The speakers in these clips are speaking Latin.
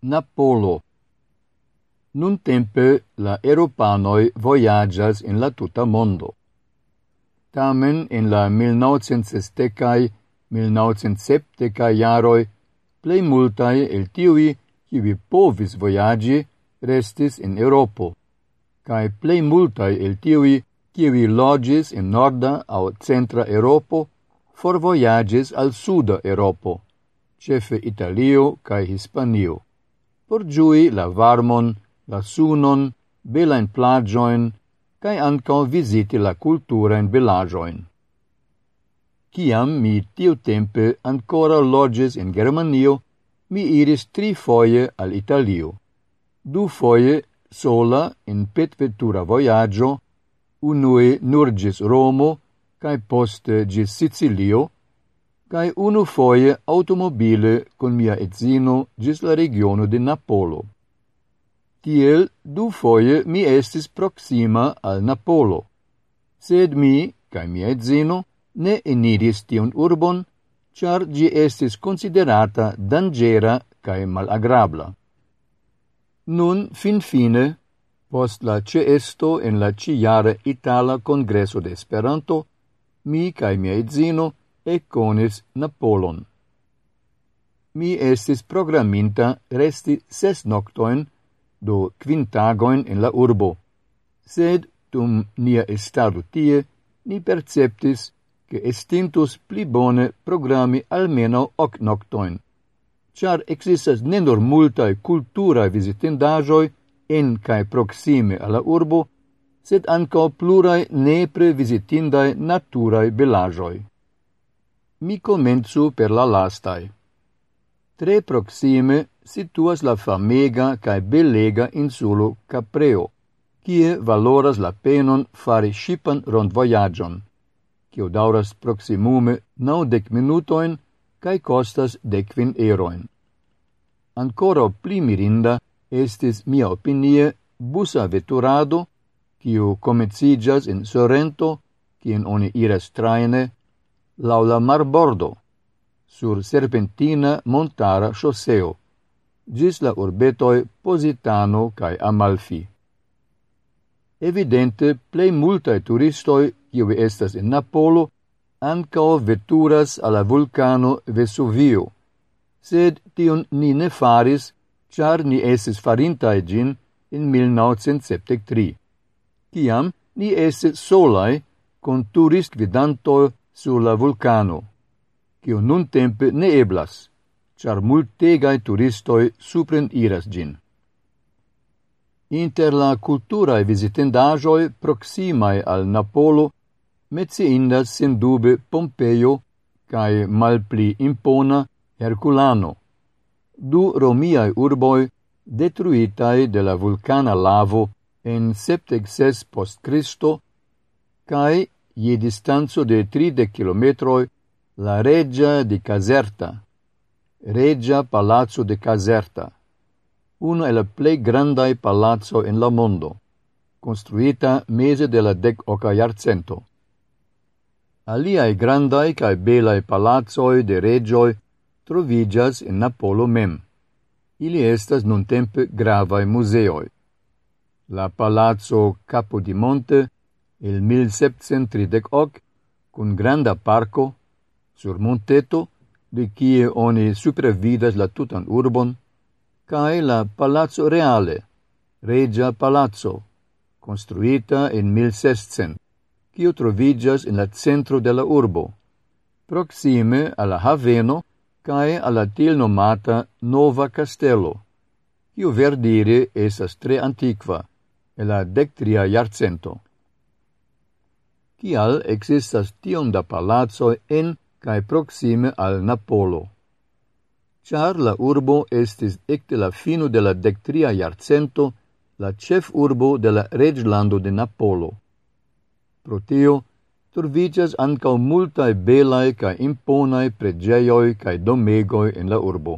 Napolo. Nun tempe la eropanoi voyagas in la tuta mondo. Tamen in la 1960-cae, 1970-cae jaroi, plei multae el tiui, vi povis voyagi, restis in Europo, cae plei multae el tiui, vi logis in norda au centra Europo, forvoyagis al suda Europo, cefe Italio cae Hispanio por giui la varmon, la sunon, belain plagioin, cae anco visiti la cultura in belagioin. Ciam mi tiu tempe ancora lodges in Germanio, mi iris tri foie al Italio. Du foie sola in petvetura voyaggio, unue nur gis Romo, cae poste gis Sicilio, cae unu foie automobile con mia etzino gis la regiono de Napolo. Tiel du foie mi estis proxima al Napolo, sed mi, cae mia etzino, ne eniris tion urbon, char gi estis considerata dangera cae malagrabla. Nun, fin fine, post la ceesto en la ciare Itala Congresso de Esperanto, mi cae mia etzino, e conis Napolon. Mi estis programminta resti ses noctoin, do quintagoin in la urbo, sed tum nia estado tie, ni perceptis che estintus pli bone programmi almeno hoc noctoin, char existas nenor multae culturae visitendajoi en cae proxime alla urbo, sed anco plurae nepre visitindae naturae belajoi. Mi comenzu per la lastai. Tre proxime situas la famega cae belega insulo Capreo, kie valoras la penon fari shipan rondvoyagion, kio dauras proximume naudec minutoin cae costas decvin eroin. Ancora pli mirinda estis mia opinie busa veturado, kio comecigas in Sorrento, kien oni iras traine, lau la marbordo, sur serpentina montara shoseo, gis la urbetoi Positano cae Amalfi. Evidente, plei multae turistoi, kiui estas in Napolo, ancao veturas alla vulcano Vesuvio, sed tion ni ne faris, char ni esis farintae gin in 1973. Ciam ni esis solae con turist vidanto sur la vulcano, cio nun tempe ne eblas, char multegai turistoi supren iras gin. Inter la culturae visitendajoi proximae al Napolo meciindas sin dube Pompeio cae malpli impona Herculano, du romiae urboi detruitae de la vulcana lavo en 76 post Cristo, cae ie distanzo de 30 kilometroj la Reggia di Caserta, Reggia Palazzo de Caserta, uno el la grandai palazzo en la mondo, construita mese de la dec oca iarcento. Aliai grandai cae belai palazzoi de regioi trovigas in Napolo mem. Ili estas nun tempe gravae museoi. La palazzo Capodimonte il 1738 cun granda parco sur monteto de quie oni supervidas la tutan urbon, cae la Palazzo Reale, regia palazzo, construita in 1600, quio trovigas in la centro de la urbo, proxime alla Haveno cae alla til nomata Nova Castello, quio verdire esas tre antiqua, e la dectria iarcento. Tial existas tion da palazzo en cae proxime al Napolo. Char la urbo estis ecte la fino de la dectria iarcento la cef urbo de la reglando de Napolo. Pro tio, troviĝas ankaŭ multaj belaj kaj imponaj preĝejoj kaj domegoj en la urbo.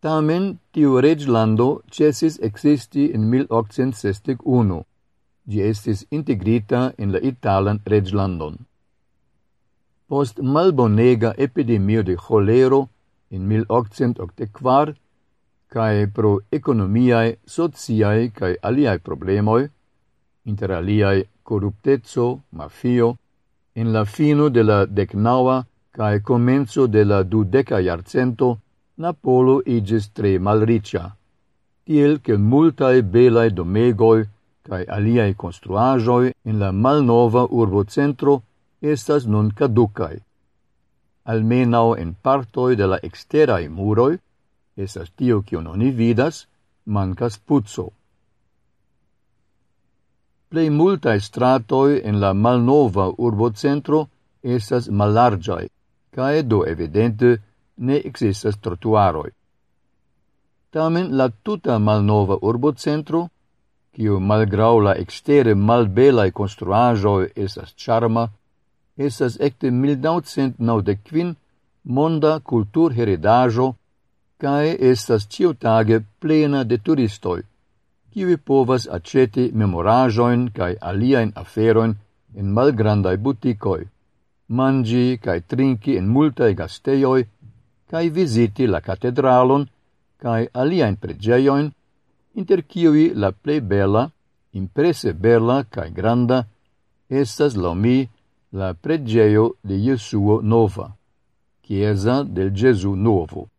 Tamen tiu reglando cesis existi in 1861 gi estis integrita in la Italan reglandon. Post malbonega epidemio de cholero in 1884, cae pro economiae, sociae cae aliae problemoi, inter aliae corruptezzo, mafio, in la fino de la decnaua cae comenzo de la dudeca iarcento, Napolo igis tre malricia, tiel che multae belae domegoi cae aliae construajoi in la malnova urbocentro estas nun caducae. Almenau en partoi de la exterae muroi, estas tio cion oni vidas, mancas puzzo. Plei multae stratoi en la malnova urbocentro estas malargiae, cae do evidente ne existas trotuaroi. Tamen la tuta malnova urbocentro kiu malgrau la extere malbelae construajoi estas charma, estas ecte 1995 monda cultur heredajo cae estas ciotage plena de turistoi, kiwi povas aceti memorajoin cae aliaen aferoin in malgrandai buticoi, mangi cae trinki en multae gasteioi, cae visiti la catedralon cae aliaen pregeioin, inter kiui la plei bela, imprese bela cae granda, estas laumi la pregeio de Jesuo nova, chiesa del Gesù nuovo.